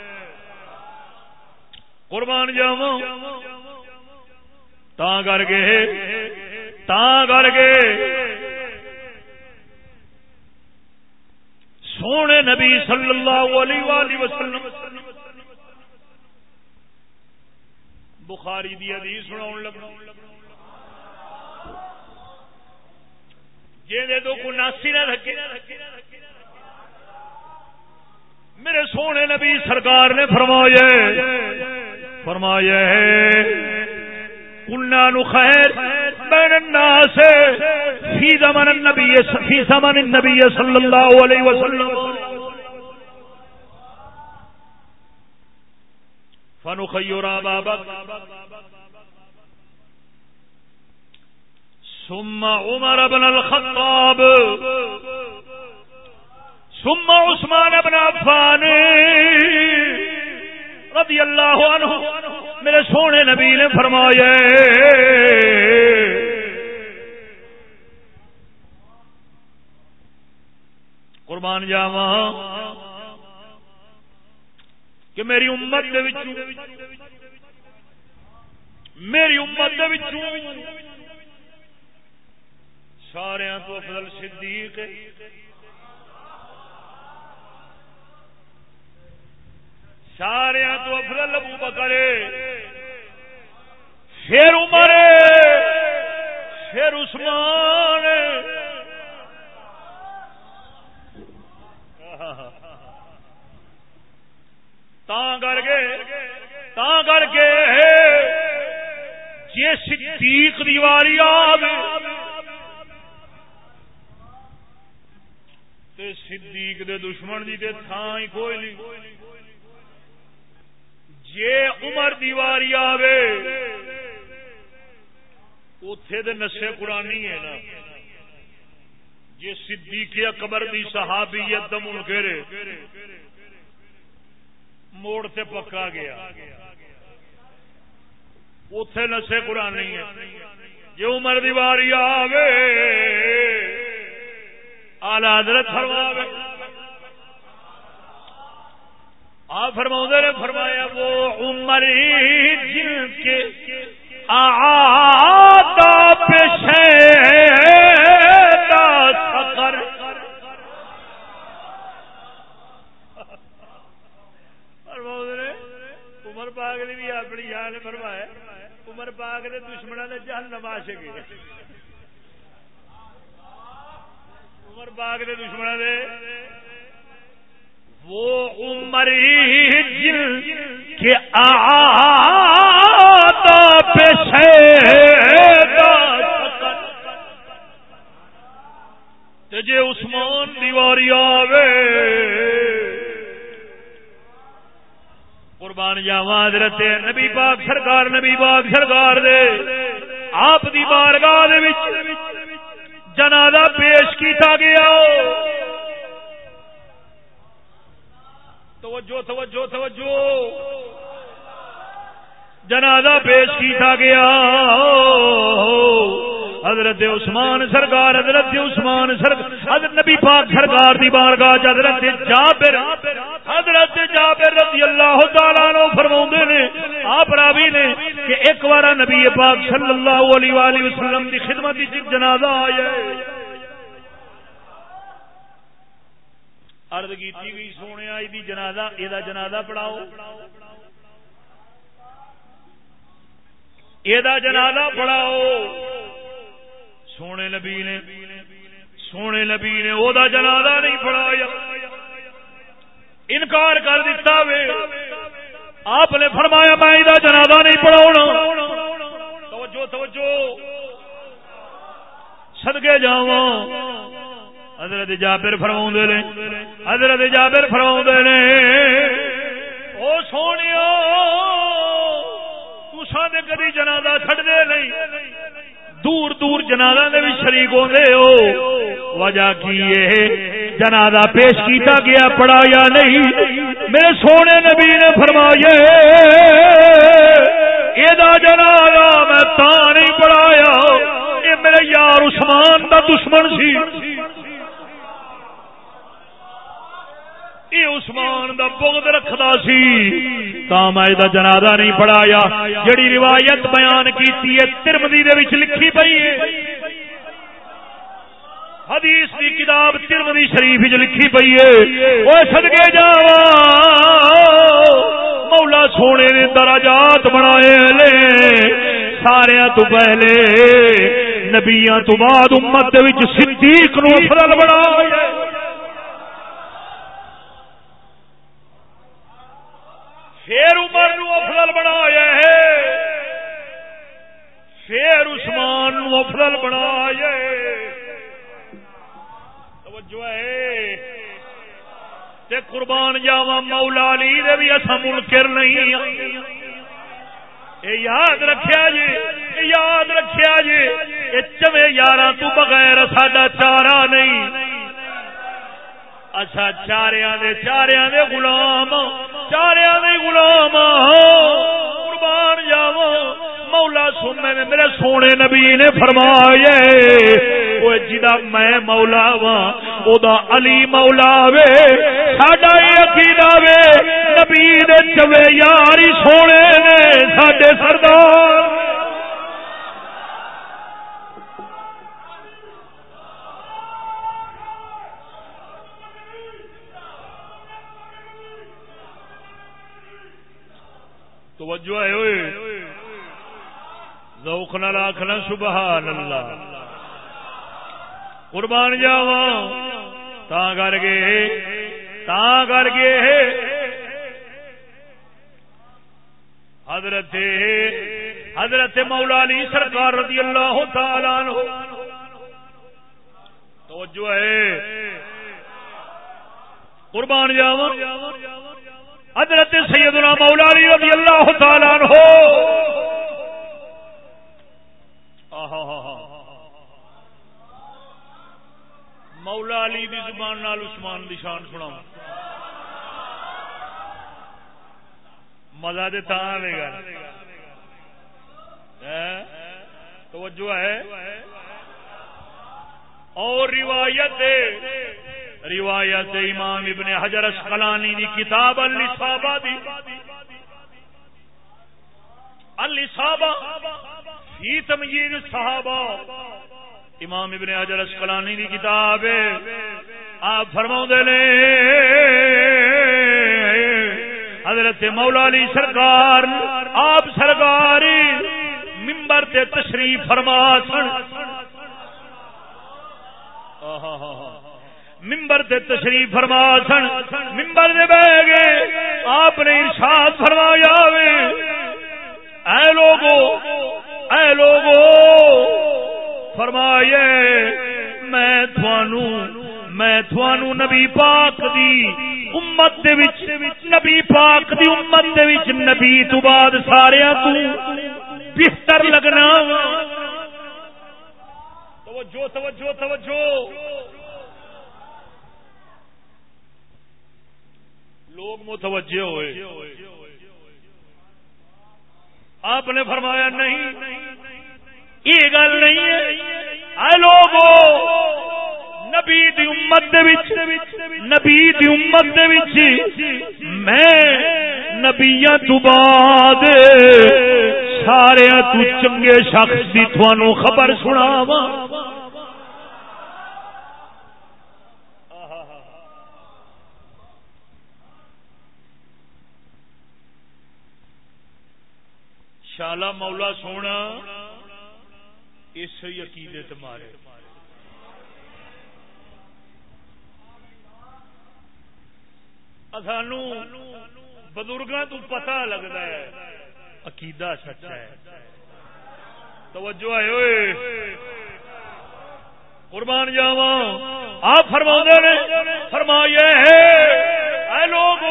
قربان جاوا تا کر کے تا کر کے۔ سونے نبی صلی اللہ علیہ وآلہ وسلم۔ بخاری دی حدیث سنا لگا۔ جی تو کو ناسی نہ رکھے۔ میرے سونے نبی سرکار نے فرمایا فرمایا ہے کنا نو خیر بین زمن النبی فی زمن النبی صلی اللہ علیہ وسلم. فنخیر بابک ثم عمر بن الخطاب. ثم عثمان بن عفان. رضی اللہ عنہ میرے سونے نبی نے فرمایا قربان جاوا کہ میری امت دے میری امت دے سارے تو افضل صدیق سارے تو افضل ابو بکرے پھر عمر پھر عثمان کر کے کر کے جی صدیق دیواری صدیق دے دشمن دی تے تھان ہی کوئی نہیں۔ جے عمر دیواری آوے اتے دے نشے قرآنی ہے نا۔ جی صدیق اکبر دی صحابیت دم گھیرے۔ موڑ سے پکا گیا۔ اتے نشے قرآنی ہے جی عمر دیواری آوے آلہ حضرت فرماوے۔ آپ فرما نے فرمایا، وہ عمر جن کے آتا پاک نے دشمنوں نے جان نماش گئے عمر پاک نے دشمنوں نے وہ عمر جن کے آتا پیشے جے عثمان دیواری آوے قربان جاوا حضرت نبی پاک سرکار، نبی پاک سرکار دے۔ آپ دی بارگاہ دے وچ جنازہ پیش کیتا گیا۔ توجہ توجہ توجہ۔ جنازہ پیش کیتا گیا۔ حضرت عثمان سرکار، حضرت عثمان سرکار حضرت نبی پاک سرکار دی بارگاہ حضرت جابر حضرت جابر رضی اللہ تعالی عنہ فرماوندے نے آپ راوی نے کہ ایک بار نبی پاک صلی اللہ علیہ والہ وسلم دی خدمت وچ جنازہ آیا ہے۔ ارد کی گئی سونے آئی دی جنازہ یہ جنازہ پڑھاؤ۔ یہ جنازہ پڑھاؤ۔ سونے نبی نے، سونے نبی نے وہ جنازہ نہیں پڑھایا انکار کر دیتا وے۔ آپ نے فرمایا میں یہ جنازہ نہیں پڑھاؤ توجہ توجہ۔ سدگے جاواں۔ حضرت جابر فرما نے، حضرت جابر فرما نے، او سونے تے کدی جنازہ چڑھتے نہیں۔ دور دور جنازہ دے بھی شریک ہوندے ہو۔ وجہ کی یہ جنازہ پیش کیتا گیا پڑا یا نہیں۔ میرے سونے نبی نے فرمایا یہ جنازہ میں تا نہیں پڑھایا۔ یہ میرے یار عثمان دا دشمن سی۔ یہ عثمان دا بغض رکھدا سی۔ تا میں دا جنازہ نہیں پڑھایا جڑی روایت بیان کیتی ہے، ترمذی دے وچ لکھی پئی ہے۔ حدیث کی کتاب ترمدی شریف جو لکھی پئی ہے۔ وہ سدگے جا مولا سونے نے دراجات بنائے لے۔ سارے تو پہلے، نبیاں تو بعد امت دے وچ صدیق نو افضل بنایا۔ پھر عمر نو افضل بنایا ہے۔ پھر عثمان نو افضل بنایا ہے۔ توجہ ہے۔ تے قربان جاوا مولا علی دے بھی اسا منکر نہیں ہاں۔ اے یاد رکھیا جی اے یاد رکھیا جی اے چویں یاراں تو بغیر ساڈا چارہ نہیں۔ اچھا چاریاں دے چاریاں دے غلام، چاریاں دے غلام، قربان جاواں۔ مولا سونے نے میرے سونے نبی نے فرمایا وہ جدا میں مولا وا او دا علی مولا وے، ساڈا یہ عقیدہ وے، نبی دے چوے یار ہی سونے نے، ساڈے سردار توجہ ہے ہوئے ذوق نہ راکھنا سبحان اللہ قربان جاوا تا کر کے تا کر کے حضرت حضرت مولا علی سرکار رضی اللہ تعالی عنہ۔ توجہ ہے۔ قربان جاوا حضرت سیدنا مولا علی رضی اللہ تعالی عنہ۔ مولا علی دی زبان نال عثمان دی شان سنا مزہ دے تا آئے گا۔ توجہ ہے؟ اور روایت روایت امام ابن حجر اسقلانی دی کتاب الصحابہ دی. الصحابہ فی تمجید صحابہ امام ابن حجر اسقلانی دی کتاب. آپ فرما نے، حضرت مولا علی سرکار، آپ سرکار ممبر تے تشریف فرما سن۔ آہا آہا۔ ممبر تے تشریف فرما سن۔ ممبر دے بہ گئے آپ نے ارشاد فرمایا اے لوگو اے لوگو۔ فرمائے میں تھوانو میں تھوانو نبی پاک دی امت دے وچ، نبی پاک دی امت دے وچ نبی تو بعد سارے تو بہتر لگنا توجہ توجہ توجہ۔ لوگ متوجہ ہوئے۔ آپ نے فرمایا، نہیں، یہ گل نہیں ہے۔ لوگ نبی دی امت دے وچ، نبی دی امت دے وچ میں نبیاں تو بعد سارے تو چنگے شخص دی تھانو خبر سناواں شالا مولا سونا اس عقیدے تمہارے سانو بزرگ تو پتا لگتا ہے، عقیدہ سچا ہے۔ توجہ ہے ہوئے قربان جاوا آپ فرما نے فرمایا ہے لوگ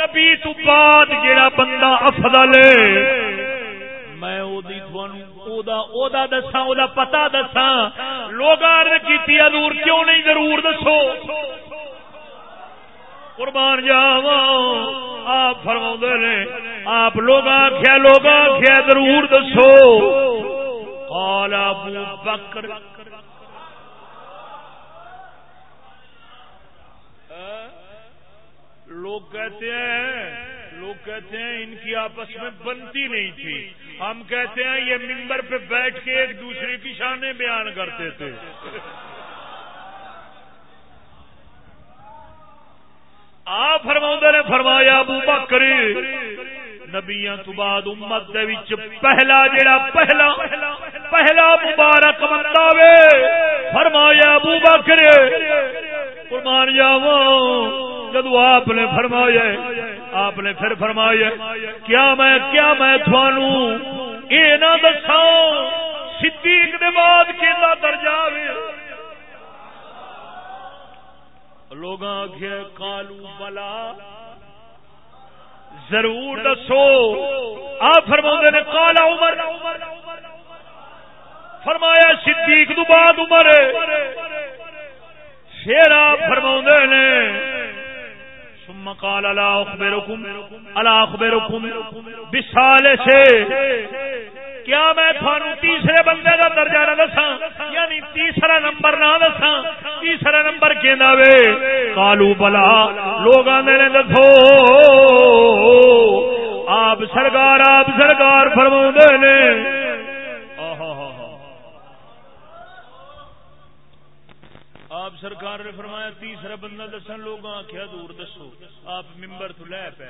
نبی تو بعد جڑا بندہ افضل ہے میں او دی تھوانو او دا او دا دسا پتا دسا لوگ کی ادور کیوں نہیں؟ ضرور دسو۔ قربان جاوا آپ فرما نے، آپ لوگ آخیا لوگ آخیا ضرور دسو۔ قال ابو بکر۔ لوگ کہتے ہیں وہ کہتے ہیں ان کی آپس میں بنتی نہیں تھی۔ ہم کہتے ہیں یہ ممبر پہ بیٹھ کے ایک دوسرے کی شانے بیان کرتے تھے۔ آپ فرما نے فرمایا، ابو بکر نبیاں تو بعد امت دے وچ پہلا جڑا پہلا پہلا مبارک بندہ وے، فرمایا ابو بکر، قربان جاواں، جدو آپ نے فرمایا، آپ نے پھر فرمایا، کیا میں کیا میں تھانو یہ نہ دسا صدیق دے بعد کیلا درجہ وے۔ لوگ آخیا کالو بلا ضرور دسو۔ آپ فرما نے کالا عمر۔ فرمایا، صدیق تو بعد عمر پھر آپ فرما نے، ثم قال، الا اخبركم الا اخبركم بسال سے۔ کیا میں تھانو تیسرے بندے کا درجہ نہ دسا یعنی تیسرا نمبر نہ دسا تیسرا نمبر کہنا وے؟ کالو بلا، لوگ آدھے نے دسو۔ آپ سرکار آپ سرکار فرما نے۔ آپ سرکار نے فرمایا تیسرا بندہ دسن، لوگ آخیا دور دسو۔ آپ ممبر تو لے پے۔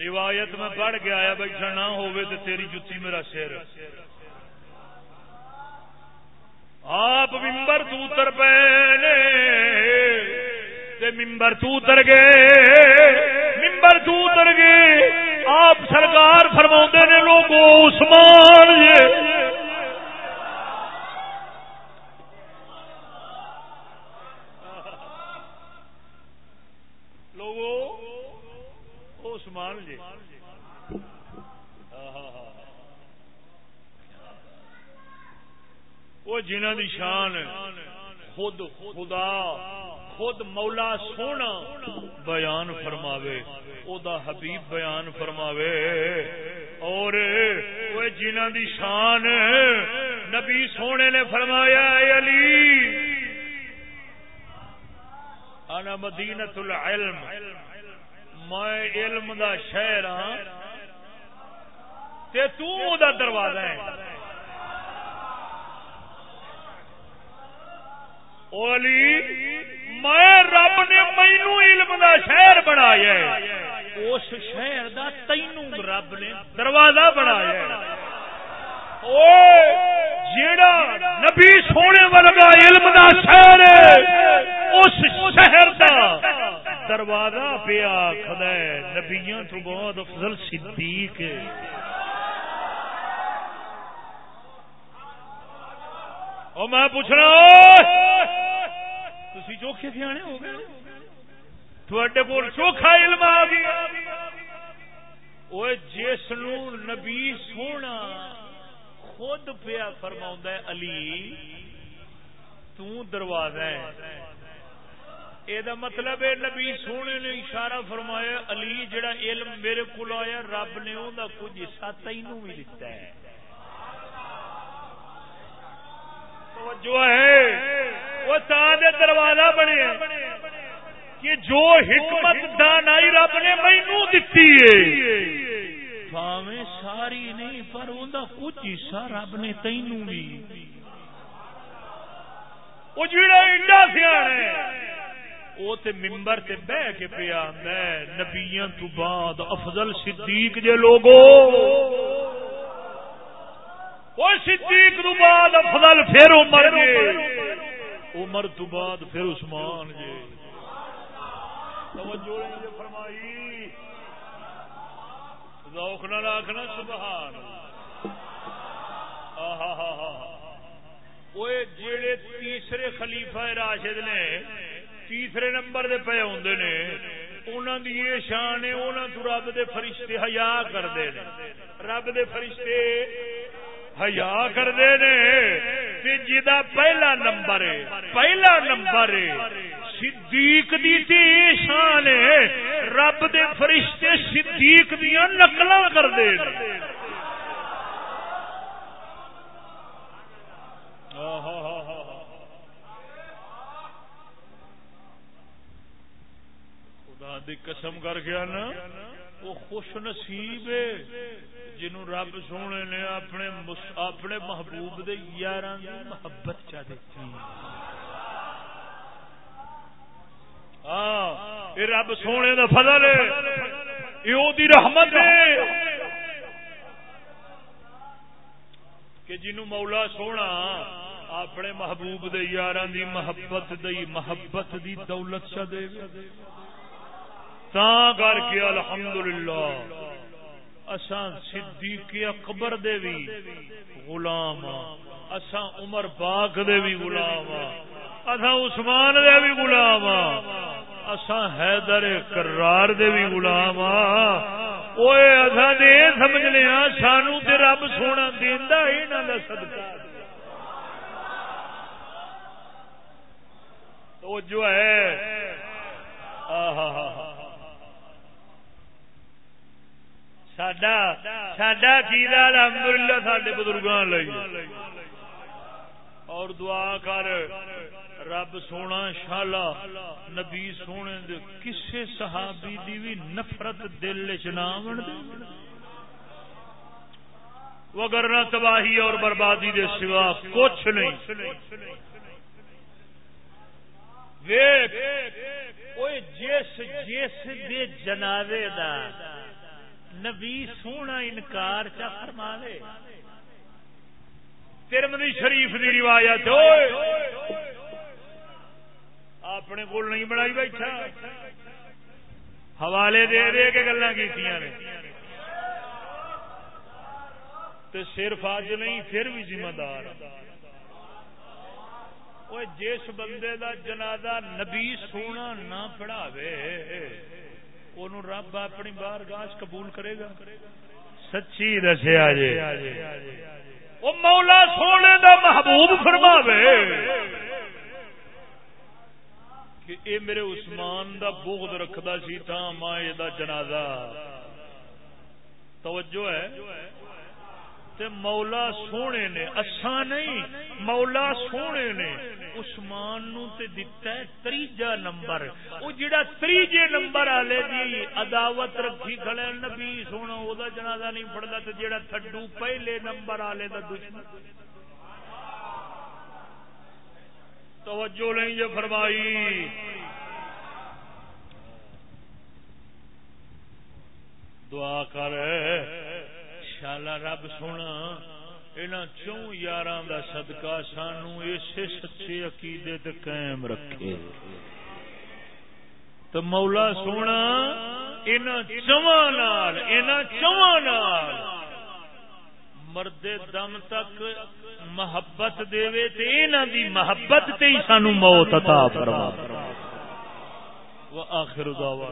روایت میں پڑھ کے آیا بیٹھا نہ ہوئے تو تیری جتی میرا سر۔ آپ ممبر تو اتر پے ممبر تو اتر گئے۔ ممبر تو اتر گئے۔ آپ سرکار فرما نے لوگوں عثمان یہ عثمان جی۔ وہ جنہ دی شان خود خدا، خود مولا سونا بیان فرماوے۔ او دا حبیب بیان فرماوے۔ اور وہ جنہ دی شان نبی سونے نے فرمایا، اے علی، انا مدینت العلم۔ میں علم دا شہر ہاں تے تو دا دروازہ ہے۔ علی میں رب نے مینو علم دا شہر بنایا اس شہر دا تینو رب نے دروازہ بنایا جیڑا نبی سونے ورگا علم دا شہر ہے، اس شہر دا دروازہ پہ آخد نبیاں تو بہت افضل صدیق اور میں پوچھنا تھی چوکھے سیانے ہو گئے تھوڑے کول چوکھا علم آ گیا۔ وہ جس نبی سونا، خود پیا فرما علی تروازہ ہے۔ یہ مطلب ہے نبی سونے نے اشارہ فرمایا، علی جڑا علم میرے کو آیا، رب نے وہ کچھ حصہ تینوں بھی دتا ہے۔ جو ہے۔ وہ تاج دروازہ بنے کہ جو حکمت دانائی رب نے مینو دتی ہے۔ ساری نہیں، پر کچھ حصہ رب نے تینوں بھی۔ وہ جڑا انڈا سیاح وہ تے ممبر تے بہ کے پیا میں نبیاں تو بعد افضل صدیق جے لوگو۔ وہ صدیق تو بعد افضل پھر عمر جے۔ عمر تو بعد پھر عثمان جے۔ توجہ نے فرمائی۔ ذوق نہ رکھنا سبحان۔ وہ جڑے تیسرے خلیفہ راشد نے تیسرے نمبر دے پے ہوں نے انہوں دی یہ شان ہے انہوں تو رب دے فرشتے حیا کرتے ہیں رب دے فرشتے حیا کرتے نے، تے جا پہلا نمبر ہے، پہلا نمبر ہے۔ صدیق دی تے شان ہے، رب دے فرشتے صدیق دیا نقل کرتے ہیں ہاں ہاں ہاں دی قسم کر گیا نا وہ خوش نصیب ہے۔ جنوں رب سونے نے اپنے اپنے محبوب دے یاراں دی محبت چا دتی ہاں اے رب سونے دا فضل ہے۔ اے او دی رحمت ہے۔ کہ جنوں مولا سونا اپنے محبوب دے یاراں دی محبت دی محبت دی دولت چا دے۔ تا کر کے الحمدللہ، اساں صدیق اکبر دے بھی غلام اساں عمر پاک دے بھی غلام اساں عثمان دے بھی غلام اساں حیدر کرار دے بھی غلام اوے اساں دے سمجھ لیا سانو تے رب سونا دیندا انہاں دا صدقہ۔ تو جو ہے۔ آہا ہا ہا سڈا کیدا الحمد للہ سڈے بزرگوں لئی اور دعا کر رب سونا شالا نبی سونے دے کسے صحابی دی بھی نفرت دل چ نہ وگرنا تباہی اور بربادی دے سوا کچھ نہیں جس جس دے جنازے دا نبی سونا انکار چا فرما لے ترمدی شریف دی روایت اپنے کول نہیں بنائی بیٹھا۔ حوالے دے دے کے گلا کی صرف اج نہیں، پھر بھی ذمہ دار۔ جس بندے دا جنازہ نبی سونا نہ پڑھاوے رب اپنی بار گاش قبول کرے گا۔ سچی دسیا جی۔ وہ مولا سونے دا محبوب فرماوے کہ اے میرے عثمان دا بغض رکھدا سی تھا ماں دا جنازہ۔ توجہ ہے۔ تے مولا سونے نے اسا نہیں، مولا سونے نے۔ عثمان نو تے دتا ہے تریجا نمبر۔ او جڑا تریجے نمبر والے دی جی عداوت رکھی کھڑے نبی سونا، او دا جنازہ نہیں پڑدا تے جڑا تھڈو پہلے نمبر والے دا دشمن۔ توجہ نہیں جو فرمائی۔ دعا کر۔ شالا رب سونا یہاں چون یار کا سدکا سانو اسے سچے عقیدے قائم رکھے۔ تو مولا سونا چواں چواں مرد دم تک محبت دے دی محبت تے ہی سانو موت عطا فرما۔ وہ آخر دعوا